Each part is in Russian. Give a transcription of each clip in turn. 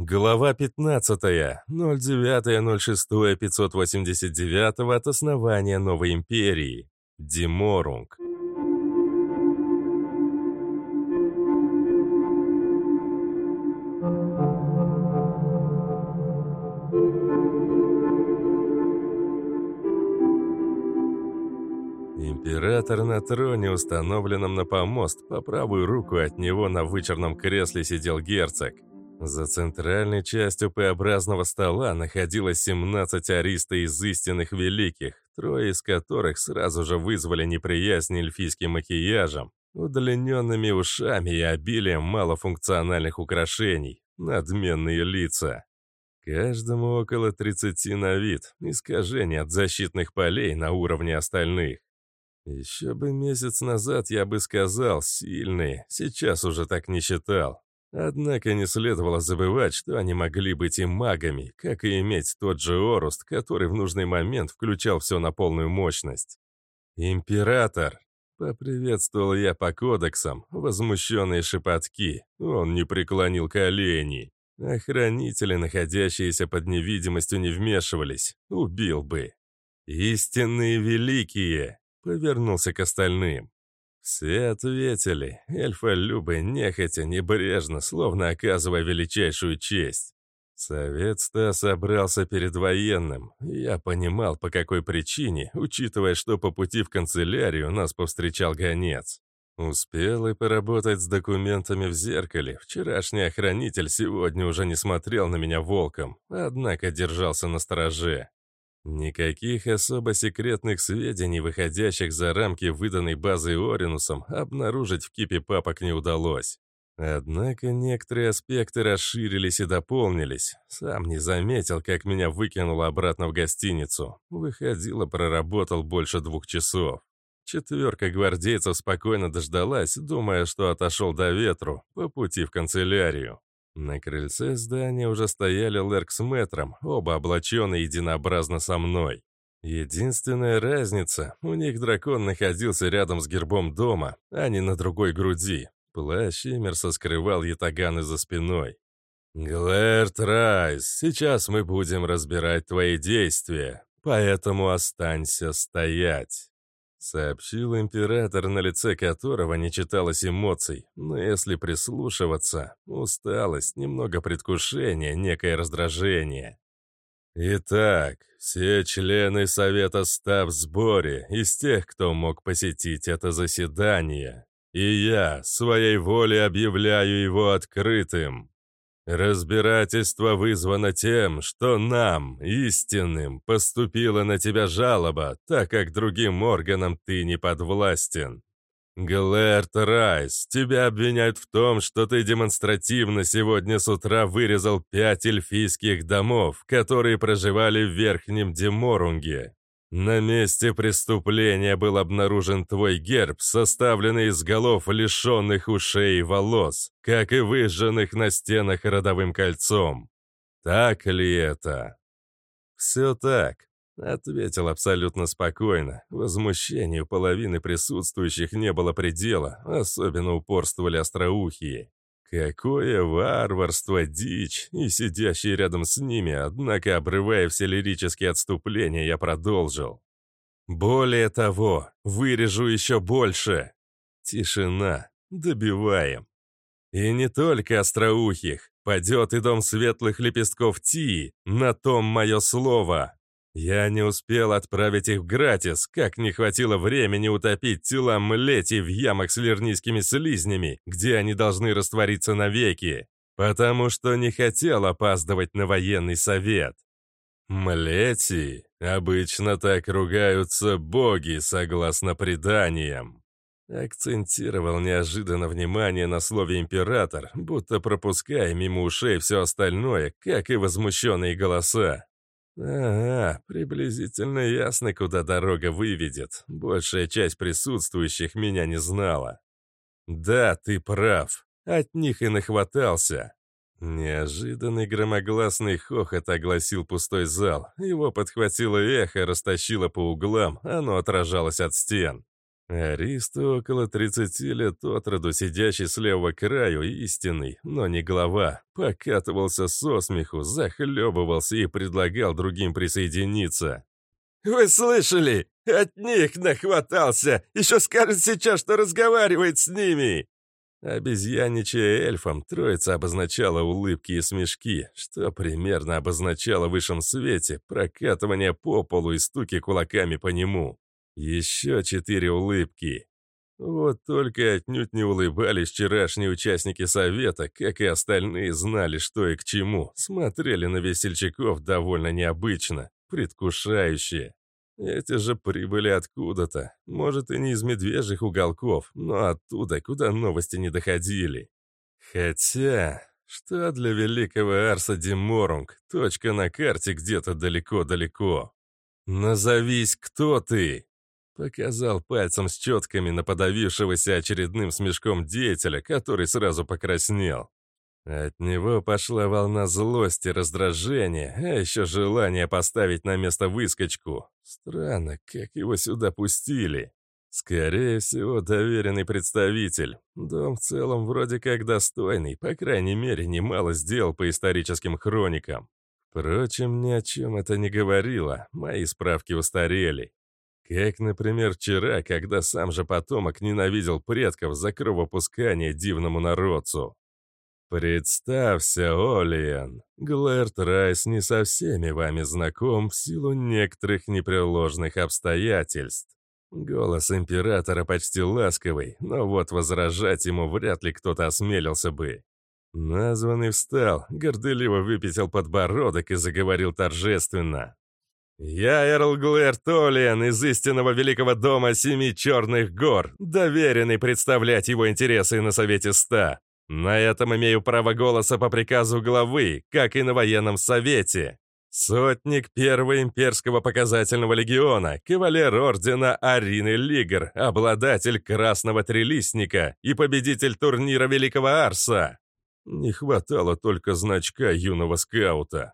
Глава 15. 09.06.589 от основания новой империи. Диморунг. Император на троне, установленном на помост, по правую руку от него на вычерном кресле сидел герцог. За центральной частью П-образного стола находилось 17 ариста из истинных великих, трое из которых сразу же вызвали неприязнь эльфийским макияжем, удлиненными ушами и обилием малофункциональных украшений, надменные лица. Каждому около 30 на вид, искажение от защитных полей на уровне остальных. Еще бы месяц назад я бы сказал, сильные, сейчас уже так не считал. Однако не следовало забывать, что они могли быть и магами, как и иметь тот же Оруст, который в нужный момент включал все на полную мощность. «Император!» — поприветствовал я по кодексам, возмущенные шепотки. Он не преклонил колени. Охранители, находящиеся под невидимостью, не вмешивались. Убил бы. «Истинные великие!» — повернулся к остальным. Все ответили, эльфа-любы нехотя, небрежно, словно оказывая величайшую честь. Совет-ста собрался перед военным. Я понимал, по какой причине, учитывая, что по пути в канцелярию нас повстречал гонец. Успел и поработать с документами в зеркале. Вчерашний охранитель сегодня уже не смотрел на меня волком, однако держался на стороже. Никаких особо секретных сведений, выходящих за рамки выданной базы Оринусом, обнаружить в кипе папок не удалось. Однако некоторые аспекты расширились и дополнились. Сам не заметил, как меня выкинуло обратно в гостиницу. Выходило, проработал больше двух часов. Четверка гвардейцев спокойно дождалась, думая, что отошел до ветру, по пути в канцелярию. На крыльце здания уже стояли Лерк с Мэтром, оба облаченные единообразно со мной. Единственная разница, у них дракон находился рядом с гербом дома, а не на другой груди. Плащ Имерса скрывал ятаганы за спиной. «Глэрт Райс, сейчас мы будем разбирать твои действия, поэтому останься стоять». Сообщил император, на лице которого не читалось эмоций, но если прислушиваться, усталость, немного предвкушения, некое раздражение. Итак, все члены Совета ста в сборе из тех, кто мог посетить это заседание, и я своей волей объявляю его открытым. Разбирательство вызвано тем, что нам, истинным, поступила на тебя жалоба, так как другим органам ты не подвластен. Глэрт Райс, тебя обвиняют в том, что ты демонстративно сегодня с утра вырезал пять эльфийских домов, которые проживали в Верхнем Деморунге. На месте преступления был обнаружен твой герб, составленный из голов лишенных ушей и волос, как и выжженных на стенах родовым кольцом. Так ли это? Все так, ответил абсолютно спокойно. Возмущению половины присутствующих не было предела, особенно упорствовали остроухие. Какое варварство, дичь! И сидящий рядом с ними, однако, обрывая все лирические отступления, я продолжил. Более того, вырежу еще больше. Тишина. Добиваем. И не только остроухих. Падет и дом светлых лепестков Ти, на том мое слово. Я не успел отправить их в Гратис, как не хватило времени утопить тела Млети в ямах с лирнийскими слизнями, где они должны раствориться навеки, потому что не хотел опаздывать на военный совет. Млети обычно так ругаются боги, согласно преданиям. Акцентировал неожиданно внимание на слове «император», будто пропуская мимо ушей все остальное, как и возмущенные голоса. «Ага, приблизительно ясно, куда дорога выведет. Большая часть присутствующих меня не знала». «Да, ты прав. От них и нахватался». Неожиданный громогласный хохот огласил пустой зал. Его подхватило эхо, растащило по углам, оно отражалось от стен. Аристо около 30 лет от роду, сидящий с левого краю, истинный, но не голова, покатывался со смеху, захлебывался и предлагал другим присоединиться. «Вы слышали? От них нахватался! Еще скажет сейчас, что разговаривает с ними!» Обезьяничая эльфом, троица обозначала улыбки и смешки, что примерно обозначало в высшем свете прокатывание по полу и стуки кулаками по нему. Еще четыре улыбки. Вот только отнюдь не улыбались вчерашние участники совета, как и остальные знали, что и к чему, смотрели на весельчаков довольно необычно, предвкушающе. Эти же прибыли откуда-то, может и не из медвежьих уголков, но оттуда, куда новости не доходили. Хотя, что для великого Арса Диморунг, точка на карте где-то далеко-далеко. «Назовись, кто ты!» Показал пальцем с четками на подавившегося очередным смешком деятеля, который сразу покраснел. От него пошла волна злости, раздражения, а еще желание поставить на место выскочку. Странно, как его сюда пустили. Скорее всего, доверенный представитель. Дом в целом вроде как достойный, по крайней мере, немало сделал по историческим хроникам. Впрочем, ни о чем это не говорило, мои справки устарели. Как, например, вчера, когда сам же потомок ненавидел предков за кровопускание дивному народцу. «Представься, Олиен, Глэрт Райс не со всеми вами знаком в силу некоторых непреложных обстоятельств. Голос императора почти ласковый, но вот возражать ему вряд ли кто-то осмелился бы. Названный встал, горделиво выпятил подбородок и заговорил торжественно. «Я Эрл Глэр Толлиан из истинного Великого Дома Семи Черных Гор, доверенный представлять его интересы на Совете Ста. На этом имею право голоса по приказу главы, как и на военном совете. Сотник Первого имперского показательного легиона, кавалер ордена Арины Лигер, обладатель Красного Трелистника и победитель турнира Великого Арса. Не хватало только значка юного скаута.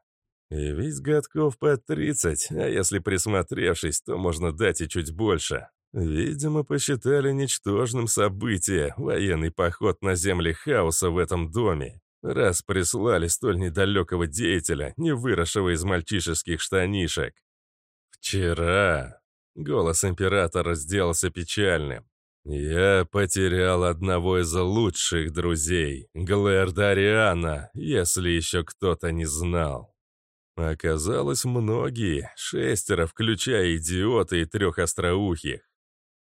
И ведь годков по 30, а если присмотревшись, то можно дать и чуть больше. Видимо, посчитали ничтожным событие военный поход на земли хаоса в этом доме, раз прислали столь недалекого деятеля, не выросшего из мальчишеских штанишек. Вчера голос императора сделался печальным. «Я потерял одного из лучших друзей, Глэрдариана, если еще кто-то не знал». Оказалось, многие, шестеро, включая идиота и трех остроухих.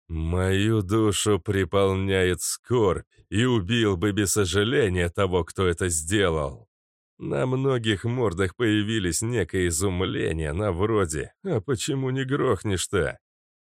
Мою душу приполняет скорбь, и убил бы без сожаления того, кто это сделал. На многих мордах появились некое изумление на вроде «А почему не грохнешь-то?»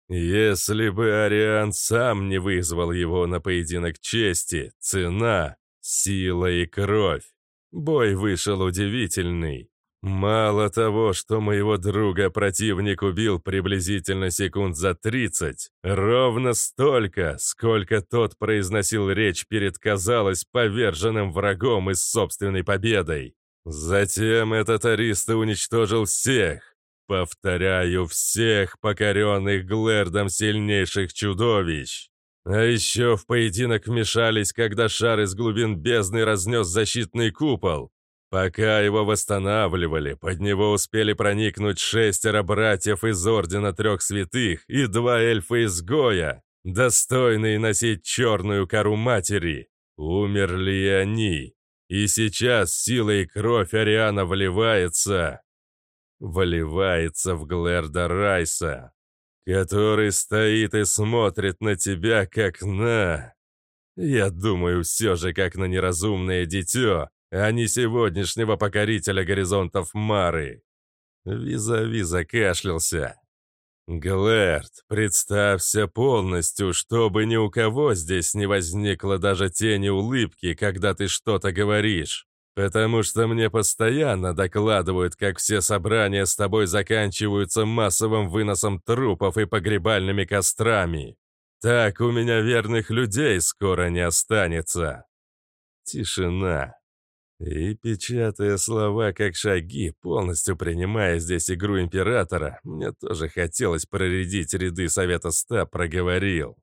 Если бы Ариан сам не вызвал его на поединок чести, цена, сила и кровь. Бой вышел удивительный. Мало того, что моего друга противник убил приблизительно секунд за 30, ровно столько, сколько тот произносил речь перед, казалось, поверженным врагом и собственной победой. Затем этот ариста уничтожил всех, повторяю, всех покоренных Глэрдом сильнейших чудовищ. А еще в поединок вмешались, когда шар из глубин бездны разнес защитный купол, Пока его восстанавливали, под него успели проникнуть шестеро братьев из Ордена Трех Святых и два эльфа-изгоя, достойные носить черную кору матери. Умерли они. И сейчас сила и кровь Ариана вливается... Вливается в Глэрда Райса, который стоит и смотрит на тебя, как на... Я думаю, все же, как на неразумное дитё, а не сегодняшнего покорителя горизонтов Мары. Визави закашлялся. «Глэрд, представься полностью, чтобы ни у кого здесь не возникло даже тени улыбки, когда ты что-то говоришь, потому что мне постоянно докладывают, как все собрания с тобой заканчиваются массовым выносом трупов и погребальными кострами. Так у меня верных людей скоро не останется». Тишина. И, печатая слова как шаги, полностью принимая здесь игру Императора, мне тоже хотелось проредить ряды Совета Ста, проговорил.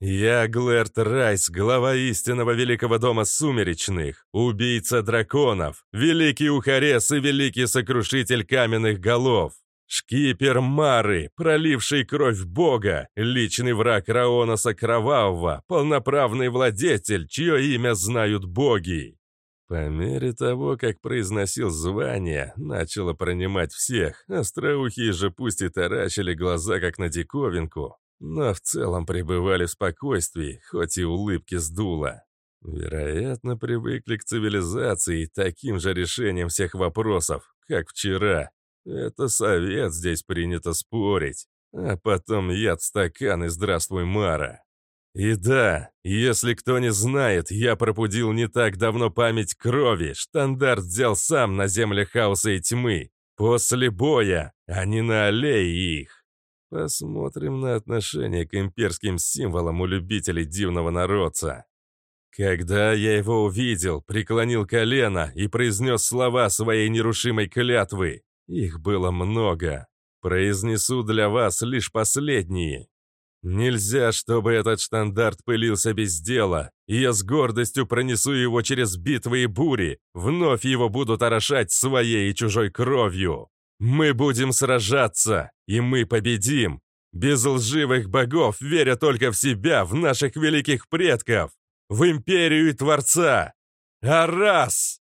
Я Глэрт Райс, глава истинного Великого Дома Сумеречных, убийца драконов, великий Ухарес и великий сокрушитель каменных голов. Шкипер Мары, проливший кровь Бога, личный враг Раоноса Кровавого, полноправный владетель, чье имя знают боги. По мере того, как произносил звание, начало пронимать всех, остроухие же пусть и таращили глаза, как на диковинку, но в целом пребывали в спокойствии, хоть и улыбки сдуло. Вероятно, привыкли к цивилизации и таким же решением всех вопросов, как вчера, это совет здесь принято спорить. А потом яд стакан и здравствуй, Мара. И да, если кто не знает, я пробудил не так давно память крови. Штандарт взял сам на земле хаоса и тьмы. После боя, а не на аллее их. Посмотрим на отношение к имперским символам у любителей дивного народца. Когда я его увидел, преклонил колено и произнес слова своей нерушимой клятвы, их было много. Произнесу для вас лишь последние. Нельзя, чтобы этот штандарт пылился без дела, я с гордостью пронесу его через битвы и бури, вновь его будут орошать своей и чужой кровью. Мы будем сражаться, и мы победим. Без лживых богов, веря только в себя, в наших великих предков, в империю и Творца. Арас!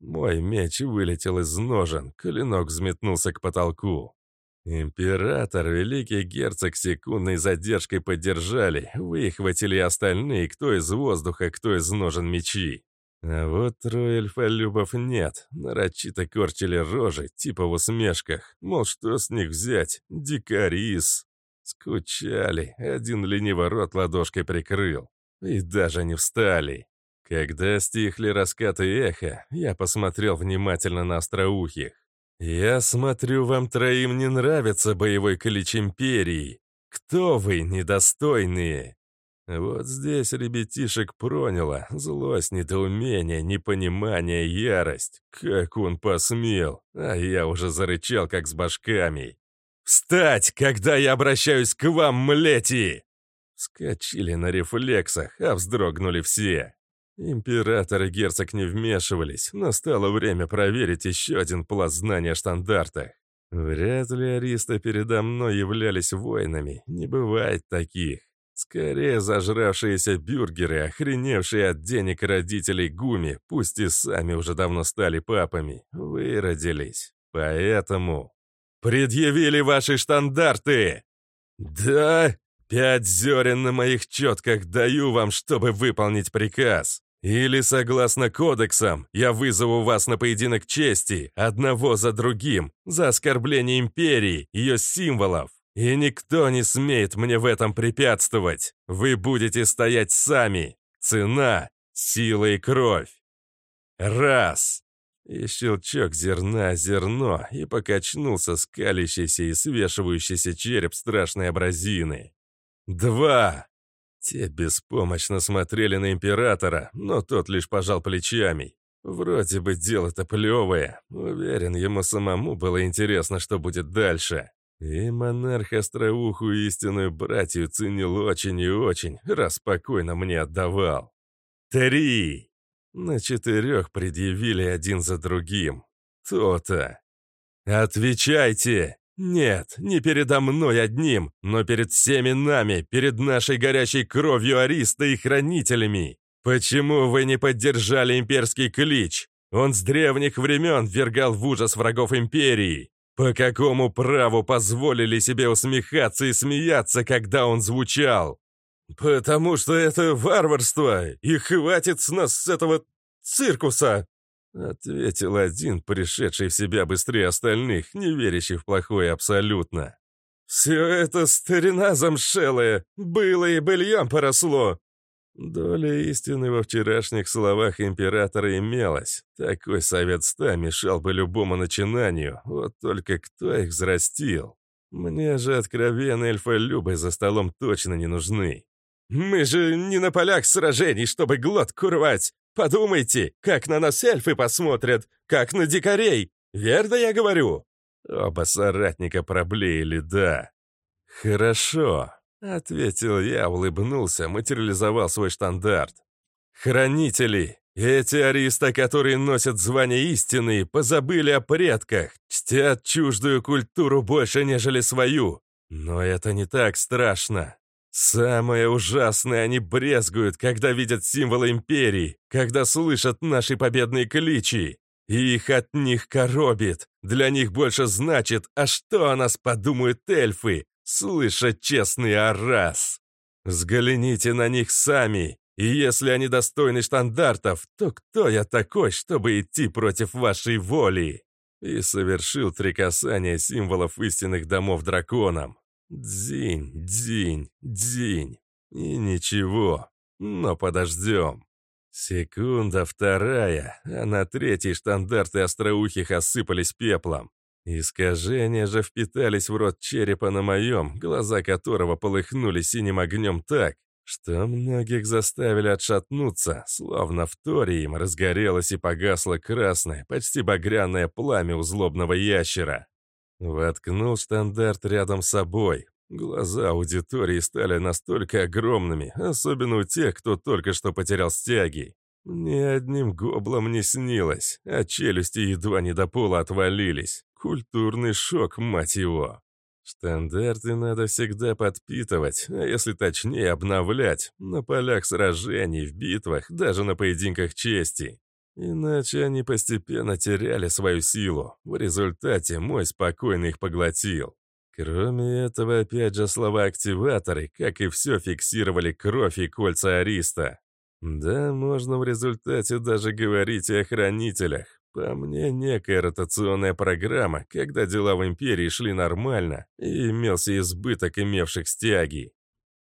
Мой меч вылетел из ножен, клинок взметнулся к потолку. Император, великий герцог секундной задержкой поддержали, выхватили остальные, кто из воздуха, кто из ножен мечи. А вот трое эльфолюбов нет, нарочито корчили рожи, типа в усмешках, мол, что с них взять, дикарис. Скучали, один лениво рот ладошкой прикрыл, и даже не встали. Когда стихли раскаты эха, я посмотрел внимательно на остроухих. «Я смотрю, вам троим не нравится боевой клич Империи. Кто вы, недостойные?» Вот здесь ребятишек проняло. Злость, недоумение, непонимание, ярость. Как он посмел. А я уже зарычал, как с башками. «Встать, когда я обращаюсь к вам, млети!» Скочили на рефлексах, а вздрогнули все. Император и герцог не вмешивались, настало время проверить еще один пласт знания о штандартах. Вряд ли аристы передо мной являлись воинами, не бывает таких. Скорее зажравшиеся бюргеры, охреневшие от денег родителей Гуми, пусть и сами уже давно стали папами, выродились. Поэтому... «Предъявили ваши штандарты!» «Да!» Пять зерен на моих четках даю вам, чтобы выполнить приказ. Или, согласно кодексам, я вызову вас на поединок чести, одного за другим, за оскорбление империи, ее символов. И никто не смеет мне в этом препятствовать. Вы будете стоять сами. Цена, сила и кровь. Раз. И щелчок зерна зерно, и покачнулся скалящийся и свешивающийся череп страшной абразины. Два. Те беспомощно смотрели на императора, но тот лишь пожал плечами. Вроде бы дело-то плевое. Уверен, ему самому было интересно, что будет дальше. И монарх остроухую истинную братью ценил очень и очень, раз спокойно мне отдавал. Три. На четырех предъявили один за другим. То-то. «Отвечайте!» Нет, не передо мной одним, но перед всеми нами, перед нашей горячей кровью Ариста и хранителями. Почему вы не поддержали имперский клич? Он с древних времен ввергал в ужас врагов империи. По какому праву позволили себе усмехаться и смеяться, когда он звучал? Потому что это варварство, и хватит с нас с этого циркуса. Ответил один, пришедший в себя быстрее остальных, не верящий в плохое абсолютно. «Все это старина замшелая, было и быльем поросло!» Доля истины во вчерашних словах императора имелась. Такой совет ста мешал бы любому начинанию, вот только кто их взрастил? Мне же откровенные эльфолюбы за столом точно не нужны. «Мы же не на полях сражений, чтобы глотку рвать. Подумайте, как на нас эльфы посмотрят, как на дикарей. Верно я говорю?» Оба соратника проблеяли «да». «Хорошо. Ответил я, улыбнулся, материализовал свой штандарт. Хранители! Эти ариста, которые носят звание истины, позабыли о предках, чтят чуждую культуру больше, нежели свою. Но это не так страшно. Самое ужасное, они брезгуют, когда видят символы империи, когда слышат наши победные кличи. И их от них коробит. Для них больше значит, а что о нас подумают эльфы, слыша честный Арас. Взгляните на них сами, и если они достойны стандартов, то кто я такой, чтобы идти против вашей воли?» И совершил три касания символов истинных домов драконам. Дзинь, дзинь, дзинь. И ничего, но подождем. Секунда вторая, а на третий штандарты остроухих осыпались пеплом. Искажения же впитались в рот черепа на моем, глаза которого полыхнули синим огнем так, что многих заставили отшатнуться, словно в торе им разгорелось и погасло красное, почти багряное пламя у злобного ящера. Воткнул стандарт рядом с собой. Глаза аудитории стали настолько огромными, особенно у тех, кто только что потерял стяги. Ни одним гоблом не снилось, а челюсти едва не до пола отвалились. Культурный шок, мать его. Стандарты надо всегда подпитывать, а если точнее обновлять, на полях сражений, в битвах, даже на поединках чести. Иначе они постепенно теряли свою силу. В результате мой спокойно их поглотил. Кроме этого, опять же, слова-активаторы, как и все, фиксировали кровь и кольца Ариста. Да, можно в результате даже говорить и о хранителях. По мне, некая ротационная программа, когда дела в Империи шли нормально, и имелся избыток имевших стяги.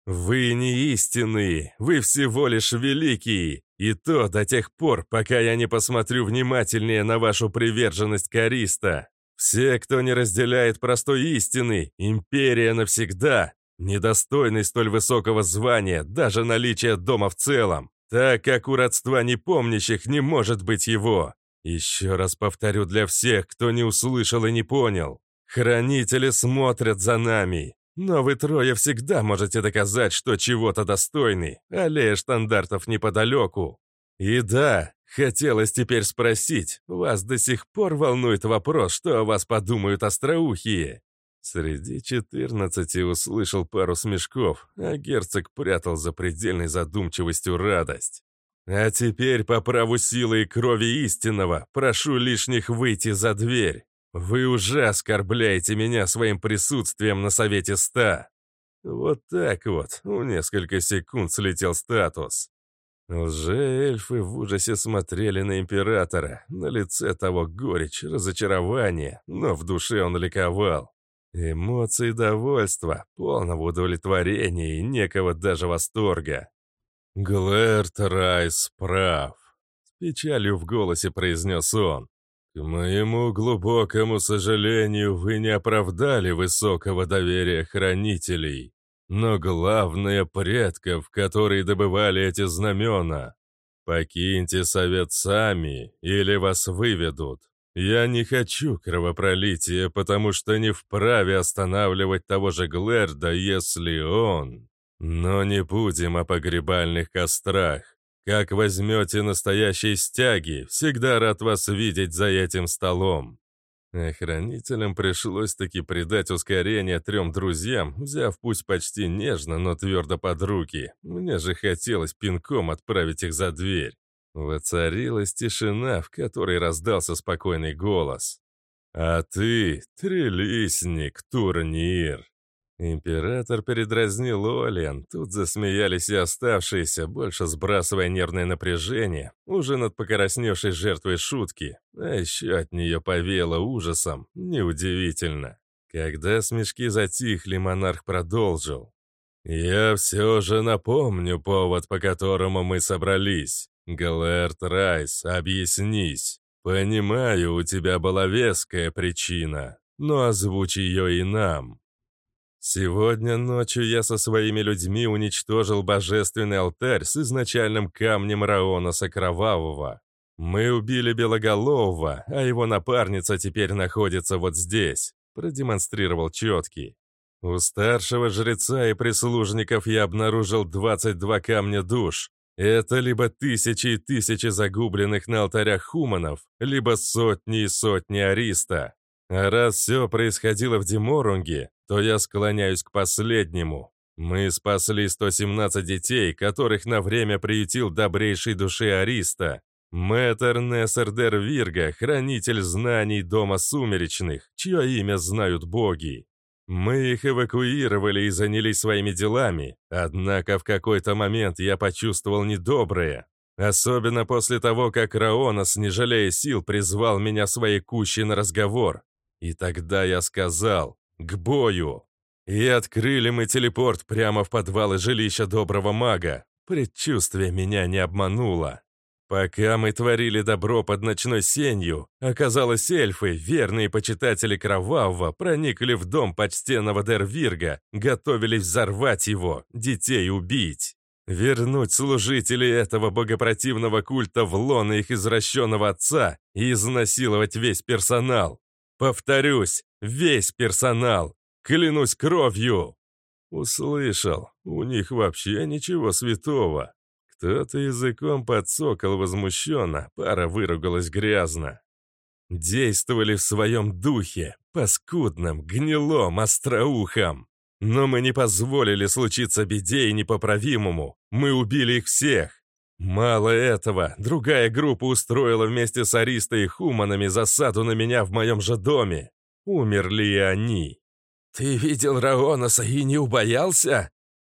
«Вы не истинные, вы всего лишь великие, и то до тех пор, пока я не посмотрю внимательнее на вашу приверженность к Ариста. Все, кто не разделяет простой истины, империя навсегда, недостойный столь высокого звания, даже наличия дома в целом, так как у родства непомнящих не может быть его. Еще раз повторю для всех, кто не услышал и не понял. Хранители смотрят за нами, но вы трое всегда можете доказать, что чего-то достойны, аллея штандартов неподалеку. И да, хотелось теперь спросить, вас до сих пор волнует вопрос, что о вас подумают остроухие? Среди четырнадцати услышал пару смешков, а герцог прятал за предельной задумчивостью радость. А теперь по праву силы и крови истинного прошу лишних выйти за дверь. Вы уже оскорбляете меня своим присутствием на Совете Ста. Вот так вот, в несколько секунд слетел статус. Лже-эльфы в ужасе смотрели на Императора, на лице того горечь, разочарование, но в душе он ликовал. Эмоции довольства, полного удовлетворения и некого даже восторга. Глэрт Райс прав. С печалью в голосе произнес он. К моему глубокому сожалению, вы не оправдали высокого доверия хранителей, но главное предков, которые добывали эти знамена. Покиньте совет сами, или вас выведут. Я не хочу кровопролития, потому что не вправе останавливать того же Глэрда, если он... Но не будем о погребальных кострах. Как возьмете настоящие стяги, всегда рад вас видеть за этим столом». Охранителям пришлось таки придать ускорение трем друзьям, взяв пусть почти нежно, но твердо под руки. Мне же хотелось пинком отправить их за дверь. Воцарилась тишина, в которой раздался спокойный голос. «А ты, трелисник, турнир!» Император передразнил Олиан, тут засмеялись и оставшиеся, больше сбрасывая нервное напряжение, уже над покоросневшей жертвой шутки, а еще от нее повеяло ужасом, неудивительно. Когда смешки затихли, монарх продолжил. «Я все же напомню повод, по которому мы собрались. Галерт Райс, объяснись. Понимаю, у тебя была веская причина, но озвучь ее и нам». Сегодня ночью я со своими людьми уничтожил божественный алтарь с изначальным камнем Раоноса Кровавого. Мы убили Белоголового, а его напарница теперь находится вот здесь», — продемонстрировал четкий. У старшего жреца и прислужников я обнаружил 22 камня душ. Это либо тысячи и тысячи загубленных на алтарях хуманов, либо сотни и сотни ариста. А раз все происходило в Деморунге, то я склоняюсь к последнему. Мы спасли 117 детей, которых на время приютил добрейшей души Ариста. Мэтр Нессердер Вирга, хранитель знаний Дома Сумеречных, чье имя знают боги. Мы их эвакуировали и занялись своими делами, однако в какой-то момент я почувствовал недоброе. Особенно после того, как Раонос, не жалея сил, призвал меня своей кущей на разговор. И тогда я сказал «К бою!» И открыли мы телепорт прямо в подвалы жилища доброго мага. Предчувствие меня не обмануло. Пока мы творили добро под ночной сенью, оказалось, эльфы, верные почитатели Кровавого, проникли в дом почтенного Дервирга, готовились взорвать его, детей убить. Вернуть служителей этого богопротивного культа в лоно их извращенного отца и изнасиловать весь персонал. Повторюсь, весь персонал. Клянусь кровью!» Услышал, у них вообще ничего святого. Кто-то языком подсокал возмущенно, пара выругалась грязно. Действовали в своем духе, паскудном, гнилом, остроухом. Но мы не позволили случиться беде и непоправимому. Мы убили их всех. Мало этого, другая группа устроила вместе с Аристой и Хуманами засаду на меня в моем же доме. Умерли и они. «Ты видел Раоноса и не убоялся?»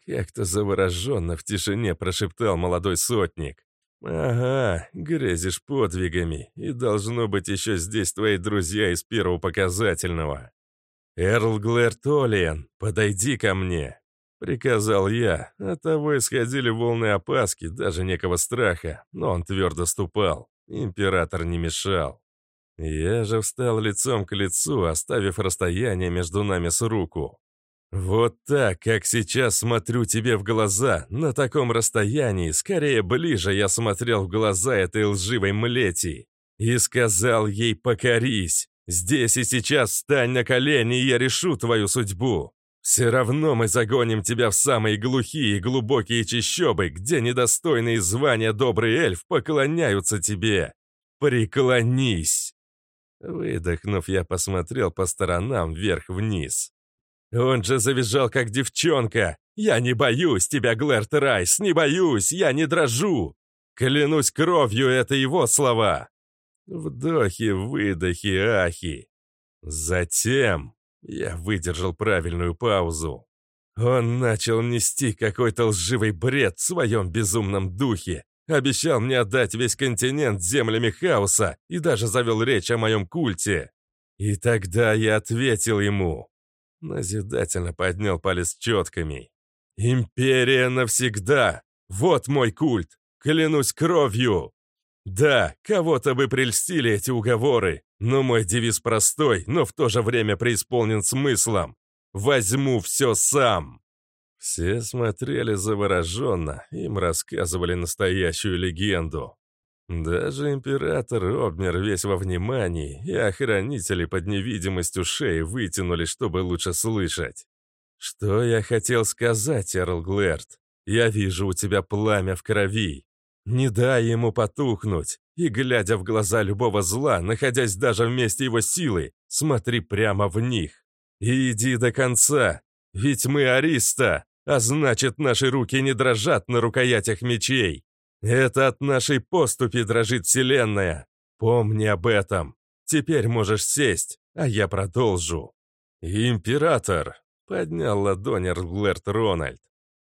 Как-то завороженно в тишине прошептал молодой сотник. «Ага, грезишь подвигами, и должно быть еще здесь твои друзья из первого показательного. Эрл Глэр Толиен, подойди ко мне!» Приказал я, от того исходили волны опаски, даже некого страха, но он твердо ступал. Император не мешал. Я же встал лицом к лицу, оставив расстояние между нами с руку. Вот так, как сейчас смотрю тебе в глаза, на таком расстоянии, скорее ближе я смотрел в глаза этой лживой млети. И сказал ей «покорись». Здесь и сейчас встань на колени, и я решу твою судьбу. Все равно мы загоним тебя в самые глухие и глубокие чащобы, где недостойные звания добрый эльф поклоняются тебе. Преклонись!» Выдохнув, я посмотрел по сторонам вверх-вниз. «Он же завизжал, как девчонка! Я не боюсь тебя, Глэрт Райс, не боюсь, я не дрожу! Клянусь кровью, это его слова!» Вдохи, выдохи, ахи. Затем я выдержал правильную паузу. Он начал нести какой-то лживый бред в своем безумном духе, Обещал мне отдать весь континент землями хаоса и даже завел речь о моем культе. И тогда я ответил ему. Назидательно поднял палец четками. «Империя навсегда! Вот мой культ! Клянусь кровью!» Да, кого-то бы прельстили эти уговоры, но мой девиз простой, но в то же время преисполнен смыслом. «Возьму все сам!» Все смотрели завороженно, им рассказывали настоящую легенду. Даже император обмер весь во внимании, и охранители под невидимостью шеи вытянули, чтобы лучше слышать. «Что я хотел сказать, Эрл Глэрт? Я вижу у тебя пламя в крови. Не дай ему потухнуть, и, глядя в глаза любого зла, находясь даже вместе его силы, смотри прямо в них. И иди до конца, ведь мы Ариста, а значит, наши руки не дрожат на рукоятях мечей. Это от нашей поступи дрожит Вселенная. Помни об этом. Теперь можешь сесть, а я продолжу. Император, поднял ладонь Эрглерт Рональд.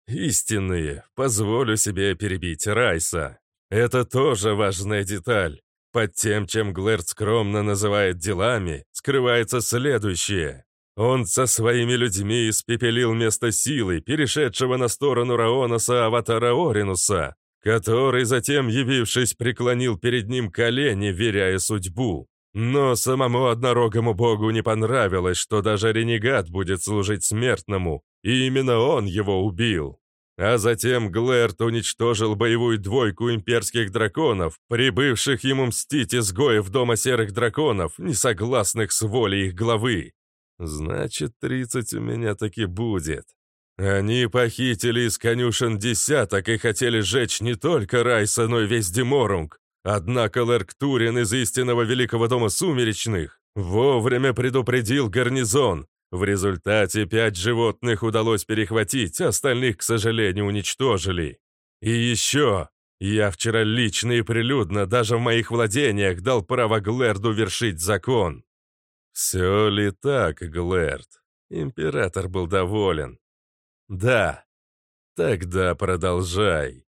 Истинные, позволю себе перебить Райса. Это тоже важная деталь. Под тем, чем Глэрт скромно называет делами, скрывается следующее. Он со своими людьми испепелил место силы, перешедшего на сторону Раоноса Аватара Оринуса, который затем, явившись, преклонил перед ним колени, веряя судьбу. Но самому однорогому богу не понравилось, что даже ренегат будет служить смертному, и именно он его убил. А затем Глэрт уничтожил боевую двойку имперских драконов, прибывших ему мстить изгоев Дома Серых Драконов, несогласных с волей их главы. Значит, 30 у меня таки будет. Они похитили из конюшен десяток и хотели сжечь не только Райса, но и весь Деморунг. Однако Лерк Турин из истинного Великого Дома Сумеречных вовремя предупредил гарнизон. В результате пять животных удалось перехватить, остальных, к сожалению, уничтожили. И еще, я вчера лично и прилюдно, даже в моих владениях, дал право Глэрду вершить закон. Все ли так, Глэрд? Император был доволен. Да. Тогда продолжай.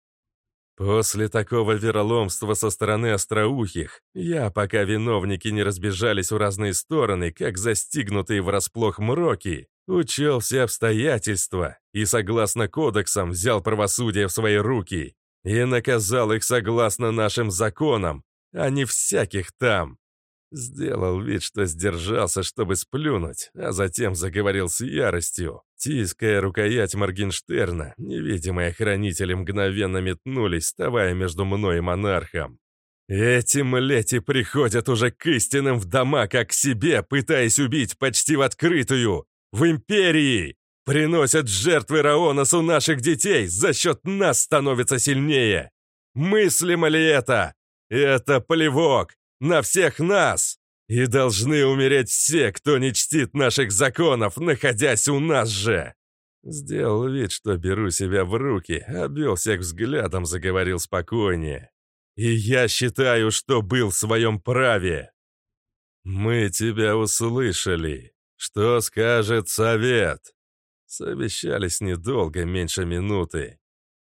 После такого вероломства со стороны остроухих, я, пока виновники не разбежались в разные стороны, как застигнутые врасплох мроки, учел все обстоятельства и, согласно кодексам, взял правосудие в свои руки и наказал их согласно нашим законам, а не всяких там. Сделал вид, что сдержался, чтобы сплюнуть, а затем заговорил с яростью. Тиская рукоять Моргенштерна, невидимые хранители мгновенно метнулись, вставая между мной и монархом. Эти млети приходят уже к истинным в дома, как к себе, пытаясь убить почти в открытую. В империи! Приносят жертвы Раонасу наших детей, за счет нас становятся сильнее. Мыслимо ли это? Это плевок, на всех нас! И должны умереть все, кто не чтит наших законов, находясь у нас же!» Сделал вид, что беру себя в руки, обвел всех взглядом, заговорил спокойнее. «И я считаю, что был в своем праве!» «Мы тебя услышали. Что скажет совет?» Совещались недолго, меньше минуты.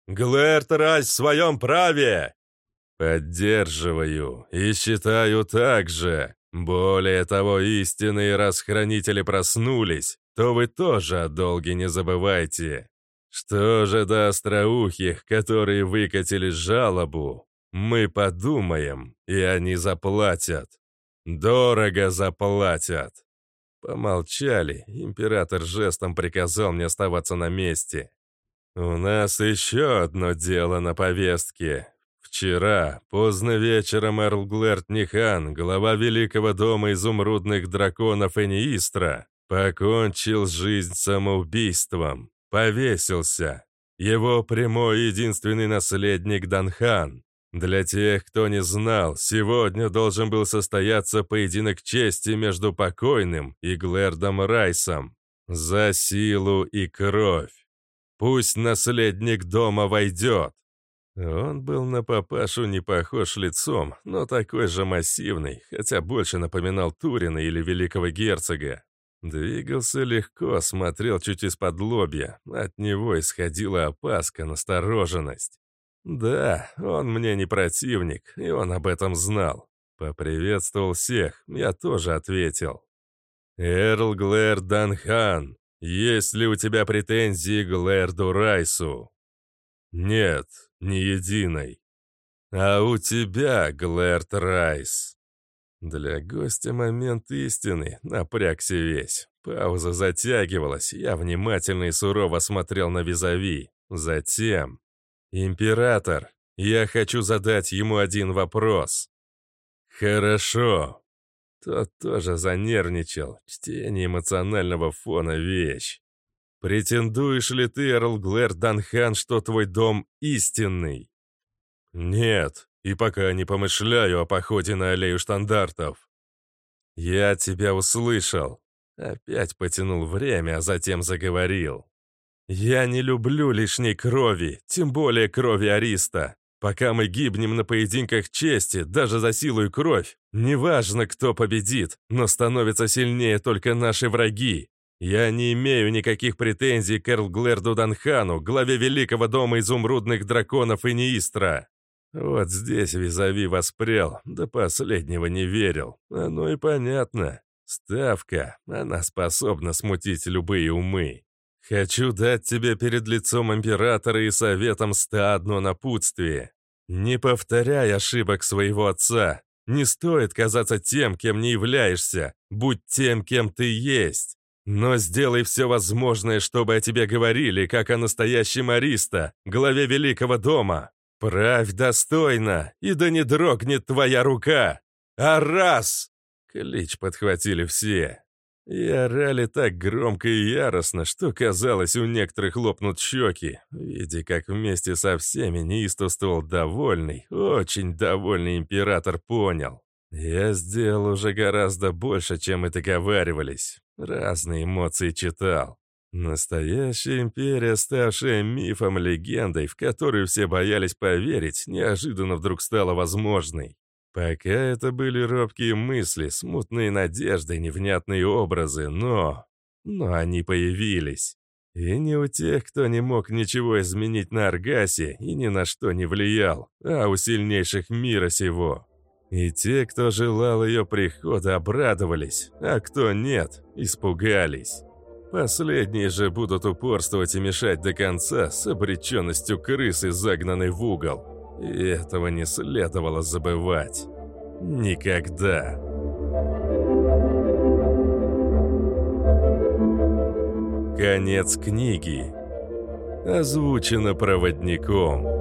«Глэр Трась в своем праве!» «Поддерживаю и считаю так же. Более того, истинные расхранители проснулись, то вы тоже о долге не забывайте. Что же до остроухих, которые выкатили жалобу? Мы подумаем, и они заплатят. Дорого заплатят». Помолчали, император жестом приказал мне оставаться на месте. «У нас еще одно дело на повестке. Вчера, поздно вечером, Эрл Глэрт Нихан, глава Великого дома изумрудных драконов Эниистра, покончил жизнь самоубийством, повесился. Его прямой единственный наследник Данхан. Для тех, кто не знал, сегодня должен был состояться поединок чести между покойным и Глэрдом Райсом. За силу и кровь. Пусть наследник дома войдет. Он был на папашу не похож лицом, но такой же массивный, хотя больше напоминал Турина или великого герцога. Двигался легко, смотрел чуть из-под лобья. От него исходила опаска, настороженность. Да, он мне не противник, и он об этом знал. Поприветствовал всех, я тоже ответил. «Эрл Глэр Данхан, есть ли у тебя претензии к Глэрду Райсу?» «Нет, ни единой. А у тебя, Глэрт Райс. Для гостя момент истины напрягся весь. Пауза затягивалась, я внимательно и сурово смотрел на визави. Затем... «Император, я хочу задать ему один вопрос». «Хорошо». Тот тоже занервничал. Чтение эмоционального фона — вещь. Претендуешь ли ты, Эрл Глэр Данхан, что твой дом истинный? Нет, и пока не помышляю о походе на аллею штандартов. Я тебя услышал. Опять потянул время, а затем заговорил. Я не люблю лишней крови, тем более крови Ариста. Пока мы гибнем на поединках чести, даже за силу и кровь, неважно, кто победит, но становятся сильнее только наши враги. Я не имею никаких претензий к Эрл Глэрду Данхану, главе Великого Дома Изумрудных Драконов и Неистра. Вот здесь Визави воспрял, до последнего не верил. Оно и понятно. Ставка, она способна смутить любые умы. Хочу дать тебе перед лицом императора и советом ста одно напутствие. Не повторяй ошибок своего отца. Не стоит казаться тем, кем не являешься. Будь тем, кем ты есть. Но сделай все возможное, чтобы о тебе говорили, как о настоящем Ариста, главе Великого дома. Правь достойно, и да не дрогнет твоя рука. А раз!» Клич подхватили все. И орали так громко и яростно, что, казалось, у некоторых лопнут щеки, видя, как вместе со всеми неистовствовал довольный, очень довольный император понял. Я сделал уже гораздо больше, чем и договаривались. Разные эмоции читал. Настоящая империя, ставшая мифом, легендой, в которую все боялись поверить, неожиданно вдруг стала возможной. Пока это были робкие мысли, смутные надежды, невнятные образы, но... Но они появились. И не у тех, кто не мог ничего изменить на Аргасе и ни на что не влиял, а у сильнейших мира сего. И те, кто желал ее прихода, обрадовались, а кто нет, испугались. Последние же будут упорствовать и мешать до конца с обреченностью крысы, загнанной в угол. И этого не следовало забывать. Никогда. Конец книги. Озвучено проводником.